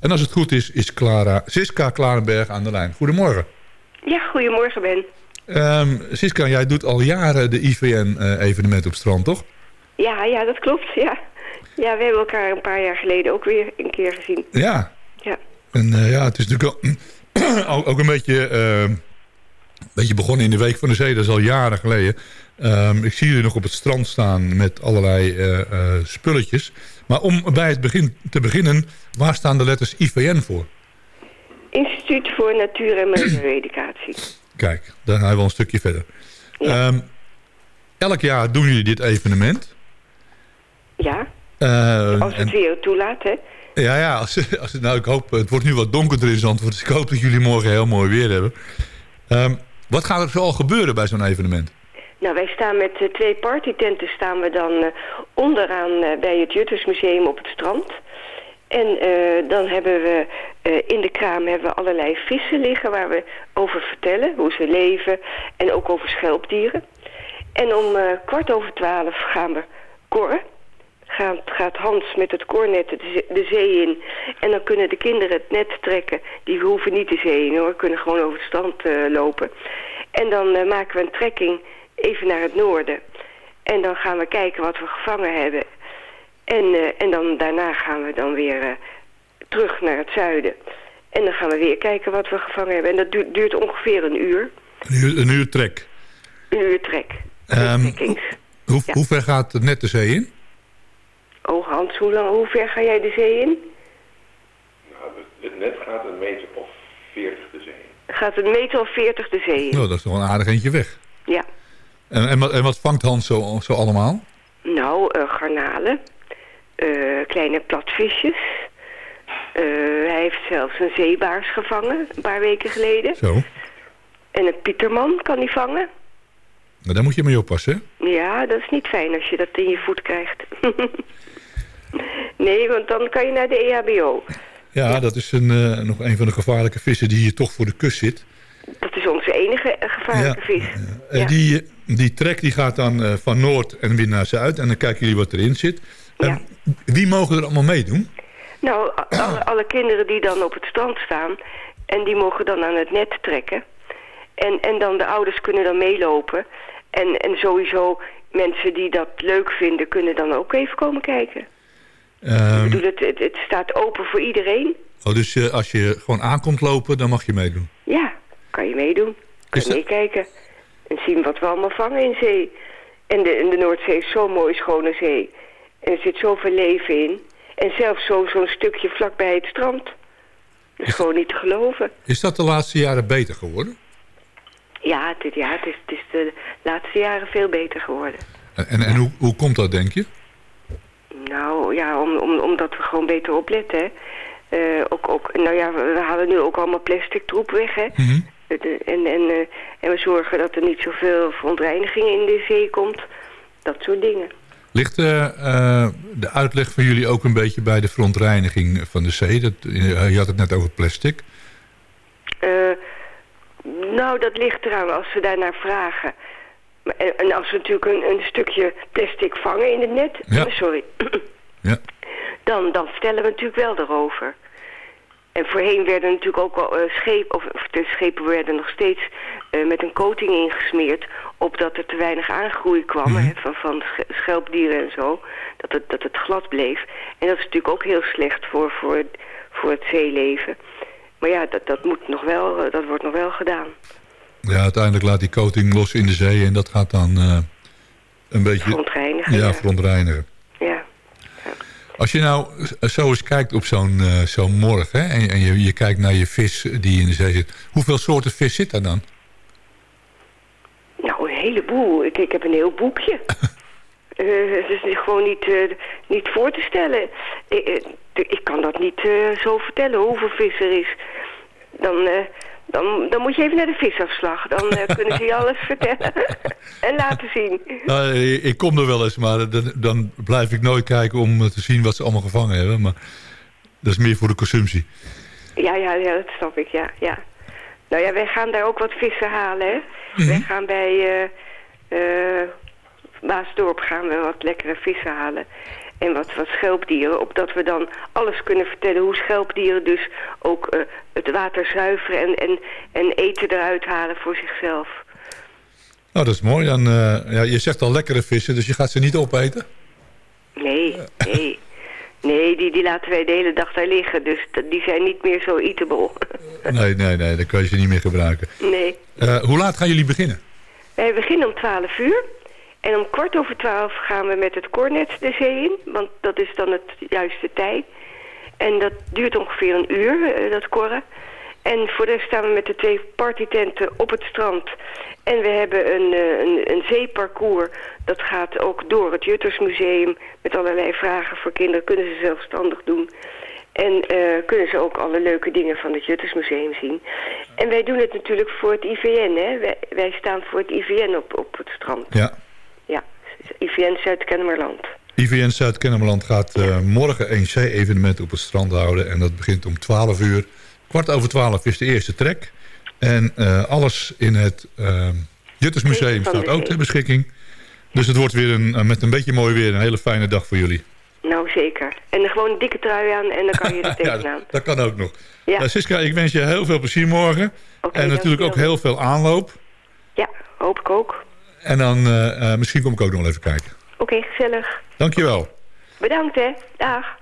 En als het goed is, is Clara, Siska Klarenberg aan de lijn. Goedemorgen. Ja, goedemorgen Ben. Um, Siska, jij doet al jaren de IVN-evenement op strand, toch? Ja, ja, dat klopt, ja. Ja, we hebben elkaar een paar jaar geleden ook weer een keer gezien. Ja. Ja. En uh, ja, het is natuurlijk ook, ook een beetje, uh, een beetje begonnen in de Week van de Zee. Dat is al jaren geleden. Um, ik zie jullie nog op het strand staan met allerlei uh, uh, spulletjes. Maar om bij het begin te beginnen, waar staan de letters IVN voor? Instituut voor Natuur- en Milieueducatie. Kijk, dan gaan we wel een stukje verder. Ja. Um, elk jaar doen jullie dit evenement. Ja, uh, als het en... weer toelaat, hè? Ja, ja als, als, nou, ik hoop, het wordt nu wat donkerder in Zandvoort, dus ik hoop dat jullie morgen heel mooi weer hebben. Um, wat gaat er zoal gebeuren bij zo'n evenement? Nou, wij staan met uh, twee partytenten staan we dan uh, onderaan uh, bij het Juttersmuseum op het strand. En dan hebben we in de kraam hebben we allerlei vissen liggen waar we over vertellen, hoe ze leven en ook over schelpdieren. En om kwart over twaalf gaan we korren. Gaat, gaat Hans met het kornet de, de zee in. En dan kunnen de kinderen het net trekken. Die hoeven niet de zee in hoor, kunnen gewoon over het strand lopen. En dan maken we een trekking even naar het noorden. En dan gaan we kijken wat we gevangen hebben. En, uh, en dan, daarna gaan we dan weer uh, terug naar het zuiden. En dan gaan we weer kijken wat we gevangen hebben. En dat duurt, duurt ongeveer een uur. Een uur, een uur trek? Een uur trek. Um, hoe, ja. hoe ver gaat het net de zee in? Oh Hans, hoe, lang, hoe ver ga jij de zee in? Nou, het net gaat een meter of 40 de zee in. Gaat een meter of 40 de zee in? Nou, dat is nog een aardig eentje weg. Ja. En, en, wat, en wat vangt Hans zo, zo allemaal? Nou, uh, garnalen, uh, kleine platvisjes. Uh, hij heeft zelfs een zeebaars gevangen, een paar weken geleden. Zo. En een pieterman kan hij vangen. Maar daar moet je mee oppassen, hè? Ja, dat is niet fijn als je dat in je voet krijgt. nee, want dan kan je naar de EHBO. Ja, ja. dat is een, nog een van de gevaarlijke vissen die hier toch voor de kust zit. Dat is onze enige gevaarlijke ja, vis. Ja. Ja. Die, die trek die gaat dan uh, van noord en weer naar zuid. En dan kijken jullie wat erin zit. En wie mogen er allemaal meedoen? Nou, alle, alle, kinderen die dan op het strand staan. En die mogen dan aan het net trekken. En, en dan de ouders kunnen dan meelopen. En, en sowieso mensen die dat leuk vinden kunnen dan ook even komen kijken. Um, ik bedoel, het, het, het, staat open voor iedereen. Oh, dus uh, als je gewoon aankomt lopen, dan mag je meedoen? Ja, kan je meedoen. Kan je meekijken. En zien wat we allemaal vangen in zee. En de, en de Noordzee is zo'n mooie schone zee. En er zit zoveel leven in. En zelfs zo'n zo stukje vlakbij het strand. Dat is, is gewoon niet te geloven. Is dat de laatste jaren beter geworden? Ja, dit, ja het, is, het is de laatste jaren veel beter geworden. En, en, hoe, hoe komt dat, denk je? Nou, ja, om, om, omdat we gewoon beter opletten. Uh, ook, ook, nou ja, we halen nu ook allemaal plastic troep weg, hè. Mm -hmm. De, en, en, uh, en we zorgen dat er niet zoveel verontreiniging in de zee komt. Dat soort dingen. Ligt uh, uh, de uitleg van jullie ook een beetje bij de verontreiniging van de zee? Dat, je had het net over plastic. nou, dat ligt eraan als ze daarnaar vragen. En, en als we natuurlijk een, een, stukje plastic vangen in het net... Ja. Sorry. ja. dan, dan vertellen we natuurlijk wel erover. En voorheen werden natuurlijk ook al uh, schepen, of de schepen werden nog steeds uh, met een coating ingesmeerd, opdat er te weinig aangroei kwam Mhm. mm -hmm. hè, van, van schelpdieren en zo, dat het, dat het glad bleef. En dat is natuurlijk ook heel slecht voor, voor, voor het zeeleven. Maar ja, dat, dat, moet nog wel, uh, dat wordt nog wel gedaan. Ja, uiteindelijk laat die coating los in de zee en dat gaat dan eh, een beetje... Verontreinigen. Ja, verontreinigen. Als je nou zo eens kijkt op zo'n uh, zo'n morgen hè, en, en je, je, kijkt naar je vis die in de zee zit. Hoeveel soorten vis zit daar dan? Nou, een heleboel. Ik, ik heb een heel boekje. uh, het is gewoon niet, uh, niet voor te stellen. Ik, ik kan dat niet zo vertellen hoeveel vis er is. Dan, dan, dan moet je even naar de visafslag. Dan kunnen ze je alles vertellen en laten zien. Nou, ik kom er wel eens, maar dan, dan, blijf ik nooit kijken om te zien wat ze allemaal gevangen hebben. Maar dat is meer voor de consumptie. Ja, ja, ja dat snap ik, ja. ja. Nou ja, wij gaan daar ook wat vissen halen, hè. Mhm. Mm -hmm. Wij gaan bij uh, uh, Maasdorp gaan we wat lekkere vissen halen. En wat, wat schelpdieren. Opdat we dan alles kunnen vertellen hoe schelpdieren dus ook eh, het water zuiveren en, en, en eten eruit halen voor zichzelf. Nou, dat is mooi. Dan, eh, ja, je zegt al lekkere vissen, dus je gaat ze niet opeten? Nee, nee. Nee, die, die laten wij de hele dag daar liggen. Dus die zijn niet meer zo eatable. nee, nee, nee. Dan kun je ze niet meer gebruiken. Nee. Uh, hoe laat gaan jullie beginnen? Wij beginnen om 12 uur. En om kwart over twaalf gaan we met het cornet de zee in. Want dat is dan het juiste tijd. En dat duurt ongeveer een uur, uh, dat korren. En voor de rest staan we met de twee partytenten op het strand. En we hebben een, een, een zeeparcours. Dat gaat ook door het Juttersmuseum. Met allerlei vragen voor kinderen. Kunnen ze zelfstandig doen. En uh, kunnen ze ook alle leuke dingen van het Juttersmuseum zien. En wij doen het natuurlijk voor het IVN. Hè? Wij, wij staan voor het IVN op, op het strand. Ja, IVN Zuid-Kennemerland. IVN Zuid-Kennemerland gaat uh, morgen een zee-evenement op het strand houden. En dat begint om 12 uur. Kwart over 12 is de eerste trek. En uh, alles in het uh, Juttersmuseum staat ook ter beschikking. Dus het wordt weer een, met een beetje mooi weer een hele fijne dag voor jullie. Nou, zeker. En gewoon een dikke trui aan en dan kan je er tegenaan. ja, dat kan ook nog. Ja. Uh, Siska, ik wens je heel veel plezier morgen. Okay, en natuurlijk ook heel veel aanloop. Ja, hoop ik ook. En dan uh, uh, misschien kom ik ook nog even kijken. Oké, okay, gezellig. Dankjewel. Bedankt hè. Dag.